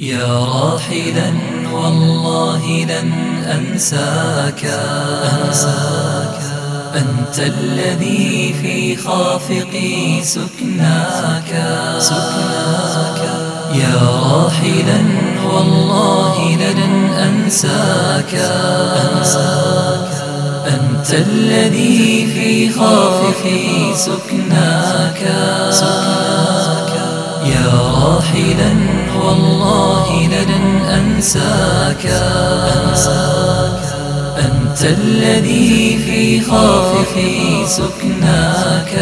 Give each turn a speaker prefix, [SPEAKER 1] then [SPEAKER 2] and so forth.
[SPEAKER 1] يا راحلا والله لن أنساك. أنت الذي في خافقي سكناك. يا راحلا والله لن أنساك. أنت الذي في خافقي سكناك. يا راحلا والله لن أنساك. أنت الذي في خافقي سكناك.